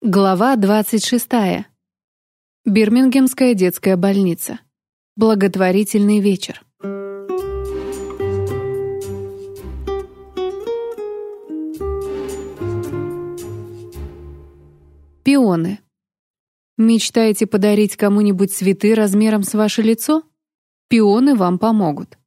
Глава 26. Бирмингемская детская больница. Благотворительный вечер. Пионы. Мечтаете подарить кому-нибудь цветы размером с ваше лицо? Пионы вам помогут.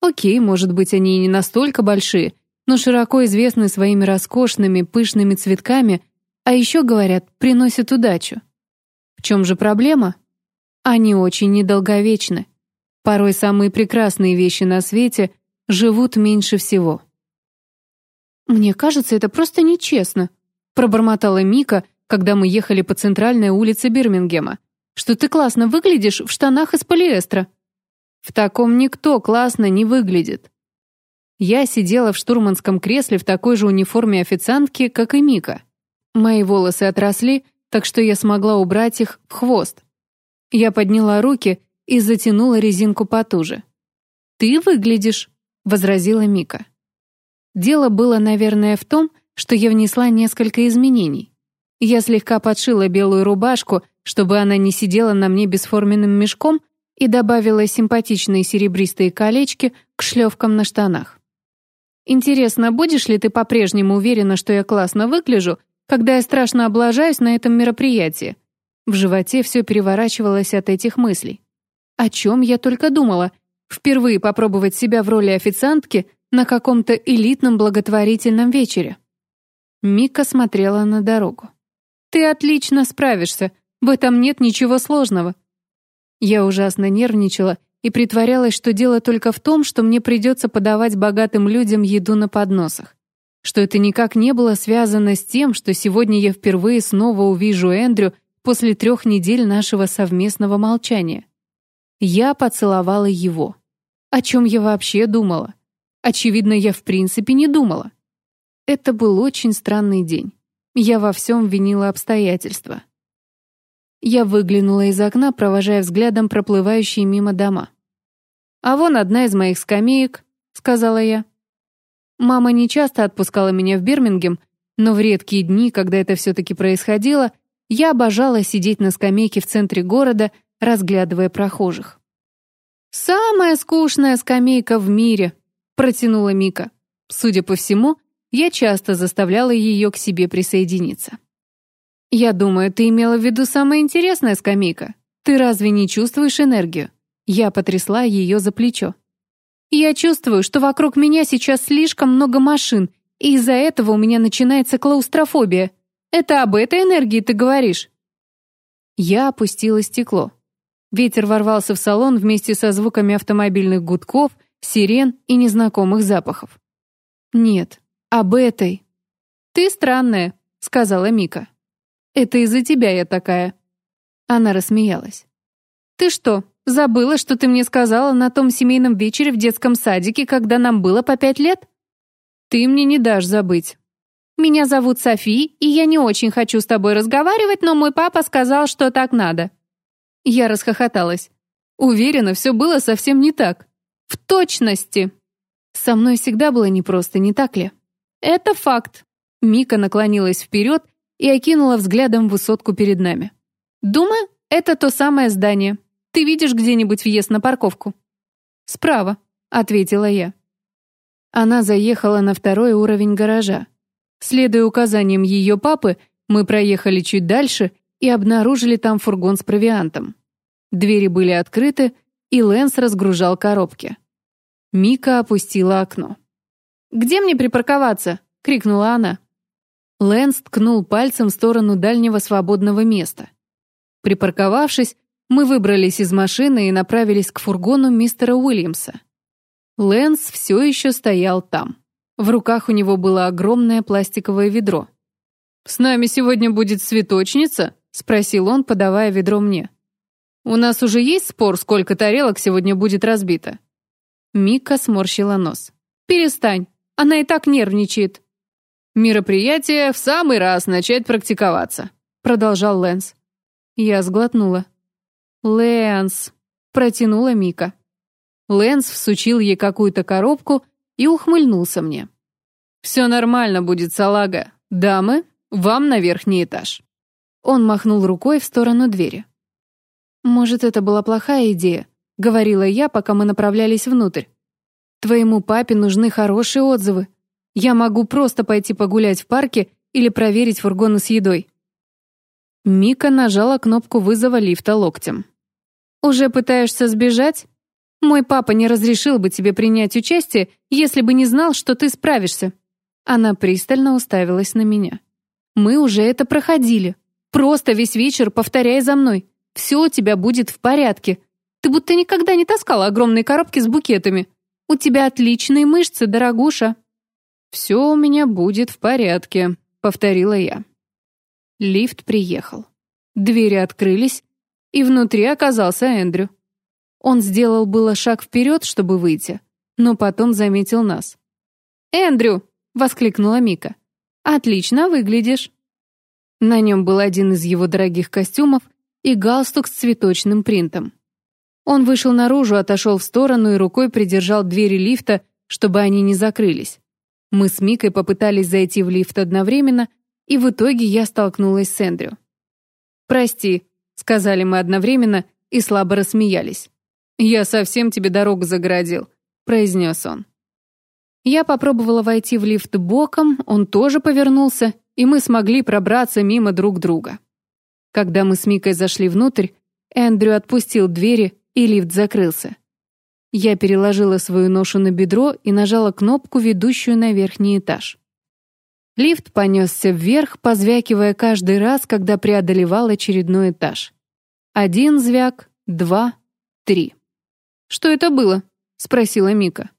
Окей, может быть, они и не настолько большие, но широко известны своими роскошными, пышными цветками – а еще, говорят, приносят удачу. В чем же проблема? Они очень недолговечны. Порой самые прекрасные вещи на свете живут меньше всего. «Мне кажется, это просто нечестно», — пробормотала Мика, когда мы ехали по центральной улице Бирмингема, «что ты классно выглядишь в штанах из полиэстера». «В таком никто классно не выглядит». Я сидела в штурманском кресле в такой же униформе официантки, как и Мика. Мои волосы отросли, так что я смогла убрать их в хвост. Я подняла руки и затянула резинку потуже. «Ты выглядишь», — возразила Мика. Дело было, наверное, в том, что я внесла несколько изменений. Я слегка подшила белую рубашку, чтобы она не сидела на мне бесформенным мешком, и добавила симпатичные серебристые колечки к шлевкам на штанах. «Интересно, будешь ли ты по-прежнему уверена, что я классно выгляжу, когда я страшно облажаюсь на этом мероприятии. В животе все переворачивалось от этих мыслей. О чем я только думала? Впервые попробовать себя в роли официантки на каком-то элитном благотворительном вечере. Мика смотрела на дорогу. «Ты отлично справишься, в этом нет ничего сложного». Я ужасно нервничала и притворялась, что дело только в том, что мне придется подавать богатым людям еду на подносах что это никак не было связано с тем, что сегодня я впервые снова увижу Эндрю после трех недель нашего совместного молчания. Я поцеловала его. О чем я вообще думала? Очевидно, я в принципе не думала. Это был очень странный день. Я во всем винила обстоятельства. Я выглянула из окна, провожая взглядом проплывающие мимо дома. «А вон одна из моих скамеек», — сказала я. Мама не часто отпускала меня в Бирмингем, но в редкие дни, когда это все-таки происходило, я обожала сидеть на скамейке в центре города, разглядывая прохожих. «Самая скучная скамейка в мире», — протянула Мика. Судя по всему, я часто заставляла ее к себе присоединиться. «Я думаю, ты имела в виду самая интересная скамейка. Ты разве не чувствуешь энергию?» Я потрясла ее за плечо. Я чувствую, что вокруг меня сейчас слишком много машин, и из-за этого у меня начинается клаустрофобия. Это об этой энергии ты говоришь?» Я опустила стекло. Ветер ворвался в салон вместе со звуками автомобильных гудков, сирен и незнакомых запахов. «Нет, об этой». «Ты странная», — сказала Мика. «Это из-за тебя я такая». Она рассмеялась. «Ты что, Забыла, что ты мне сказала на том семейном вечере в детском садике, когда нам было по пять лет? Ты мне не дашь забыть. Меня зовут Софи, и я не очень хочу с тобой разговаривать, но мой папа сказал, что так надо. Я расхохоталась. Уверена, все было совсем не так. В точности. Со мной всегда было непросто, не так ли? Это факт. Мика наклонилась вперед и окинула взглядом высотку перед нами. Думаю, это то самое здание. Ты видишь где-нибудь въезд на парковку?» «Справа», — ответила я. Она заехала на второй уровень гаража. Следуя указаниям ее папы, мы проехали чуть дальше и обнаружили там фургон с провиантом. Двери были открыты, и Лэнс разгружал коробки. Мика опустила окно. «Где мне припарковаться?» — крикнула она. Лэнс ткнул пальцем в сторону дальнего свободного места. Припарковавшись, мы выбрались из машины и направились к фургону мистера Уильямса. Лэнс все еще стоял там. В руках у него было огромное пластиковое ведро. «С нами сегодня будет цветочница?» — спросил он, подавая ведро мне. «У нас уже есть спор, сколько тарелок сегодня будет разбито?» Мика сморщила нос. «Перестань, она и так нервничает». «Мероприятие в самый раз начать практиковаться», — продолжал Лэнс. Я сглотнула. «Лэнс», — протянула Мика. Лэнс всучил ей какую-то коробку и ухмыльнулся мне. «Все нормально будет, салага. Дамы, вам на верхний этаж». Он махнул рукой в сторону двери. «Может, это была плохая идея», — говорила я, пока мы направлялись внутрь. «Твоему папе нужны хорошие отзывы. Я могу просто пойти погулять в парке или проверить фургоны с едой». Мика нажала кнопку вызова лифта локтем. «Уже пытаешься сбежать? Мой папа не разрешил бы тебе принять участие, если бы не знал, что ты справишься». Она пристально уставилась на меня. «Мы уже это проходили. Просто весь вечер повторяй за мной. Все у тебя будет в порядке. Ты будто никогда не таскала огромные коробки с букетами. У тебя отличные мышцы, дорогуша». «Все у меня будет в порядке», — повторила я. Лифт приехал. Двери открылись, и внутри оказался Эндрю. Он сделал было шаг вперед, чтобы выйти, но потом заметил нас. «Эндрю!» — воскликнула Мика. «Отлично выглядишь!» На нем был один из его дорогих костюмов и галстук с цветочным принтом. Он вышел наружу, отошел в сторону и рукой придержал двери лифта, чтобы они не закрылись. Мы с Микой попытались зайти в лифт одновременно, и в итоге я столкнулась с Эндрю. «Прости», — сказали мы одновременно и слабо рассмеялись. «Я совсем тебе дорогу загородил», — произнес он. Я попробовала войти в лифт боком, он тоже повернулся, и мы смогли пробраться мимо друг друга. Когда мы с Микой зашли внутрь, Эндрю отпустил двери, и лифт закрылся. Я переложила свою ношу на бедро и нажала кнопку, ведущую на верхний этаж. Лифт понесся вверх, позвякивая каждый раз, когда преодолевал очередной этаж. Один звяк, два, три. «Что это было?» — спросила Мика.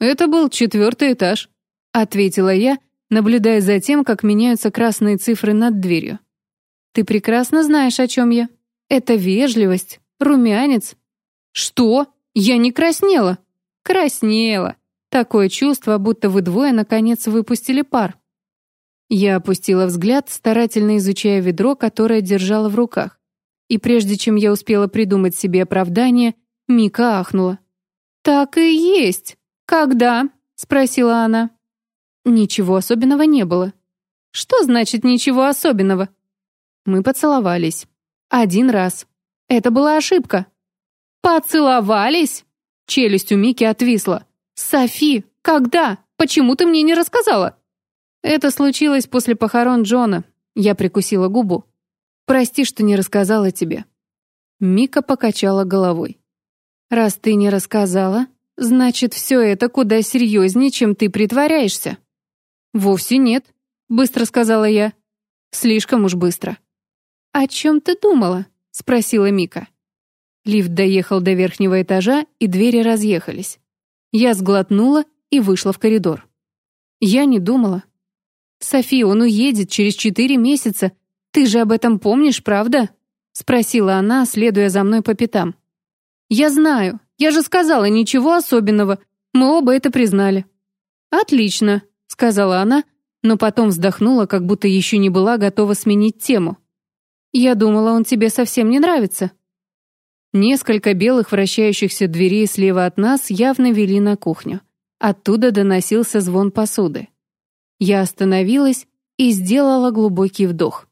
«Это был четвертый этаж», — ответила я, наблюдая за тем, как меняются красные цифры над дверью. «Ты прекрасно знаешь, о чем я. Это вежливость, румянец». «Что? Я не краснела?» «Краснела. Такое чувство, будто вы двое наконец выпустили пар». Я опустила взгляд, старательно изучая ведро, которое держала в руках. И прежде чем я успела придумать себе оправдание, Мика ахнула. «Так и есть. Когда?» — спросила она. Ничего особенного не было. «Что значит ничего особенного?» Мы поцеловались. Один раз. Это была ошибка. «Поцеловались?» Челюсть у Мики отвисла. «Софи, когда? Почему ты мне не рассказала?» «Это случилось после похорон Джона». Я прикусила губу. «Прости, что не рассказала тебе». Мика покачала головой. «Раз ты не рассказала, значит, все это куда серьезнее, чем ты притворяешься». «Вовсе нет», — быстро сказала я. «Слишком уж быстро». «О чем ты думала?» — спросила Мика. Лифт доехал до верхнего этажа, и двери разъехались. Я сглотнула и вышла в коридор. Я не думала. «Софи, он уедет через четыре месяца. Ты же об этом помнишь, правда?» — спросила она, следуя за мной по пятам. «Я знаю. Я же сказала, ничего особенного. Мы оба это признали». «Отлично», — сказала она, но потом вздохнула, как будто еще не была готова сменить тему. «Я думала, он тебе совсем не нравится». Несколько белых вращающихся дверей слева от нас явно вели на кухню. Оттуда доносился звон посуды. Я остановилась и сделала глубокий вдох.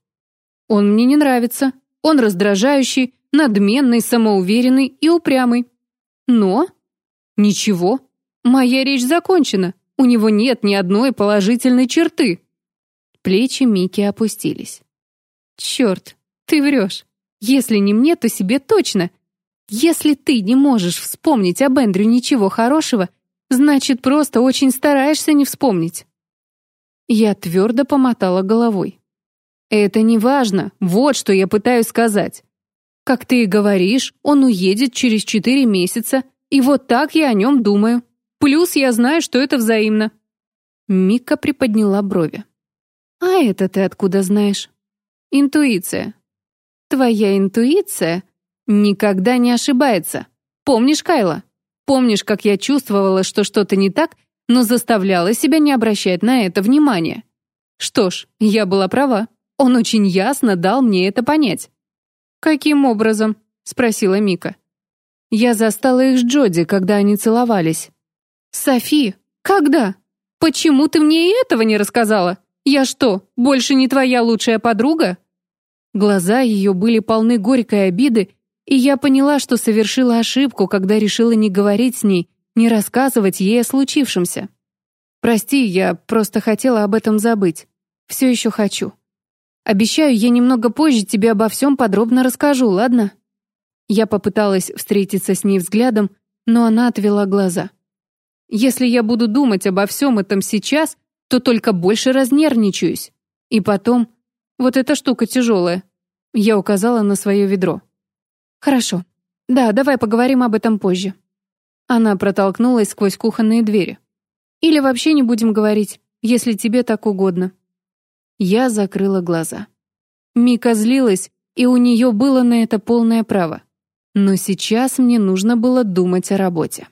«Он мне не нравится. Он раздражающий, надменный, самоуверенный и упрямый. Но... Ничего. Моя речь закончена. У него нет ни одной положительной черты. Плечи Мики опустились. Черт, ты врешь. Если не мне, то себе точно. Если ты не можешь вспомнить об Эндрю ничего хорошего, значит, просто очень стараешься не вспомнить. Я твердо помотала головой. Это не важно, вот что я пытаюсь сказать. Как ты и говоришь, он уедет через четыре месяца, и вот так я о нем думаю. Плюс я знаю, что это взаимно». Мика приподняла брови. «А это ты откуда знаешь?» «Интуиция». «Твоя интуиция никогда не ошибается. Помнишь, Кайла? Помнишь, как я чувствовала, что что-то не так, но заставляла себя не обращать на это внимания? Что ж, я была права. Он очень ясно дал мне это понять. «Каким образом?» — спросила Мика. Я застала их с Джоди, когда они целовались. «Софи, когда? Почему ты мне и этого не рассказала? Я что, больше не твоя лучшая подруга?» Глаза ее были полны горькой обиды, и я поняла, что совершила ошибку, когда решила не говорить с ней, не рассказывать ей о случившемся. Прости, я просто хотела об этом забыть. Все еще хочу. Обещаю, я немного позже тебе обо всем подробно расскажу, ладно? Я попыталась встретиться с ней взглядом, но она отвела глаза. Если я буду думать обо всем этом сейчас, то только больше разнервничаюсь. И потом, вот эта штука тяжелая. Я указала на свое ведро. Хорошо. Да, давай поговорим об этом позже. Она протолкнулась сквозь кухонные двери. Или вообще не будем говорить, если тебе так угодно. Я закрыла глаза. Мика злилась, и у нее было на это полное право. Но сейчас мне нужно было думать о работе.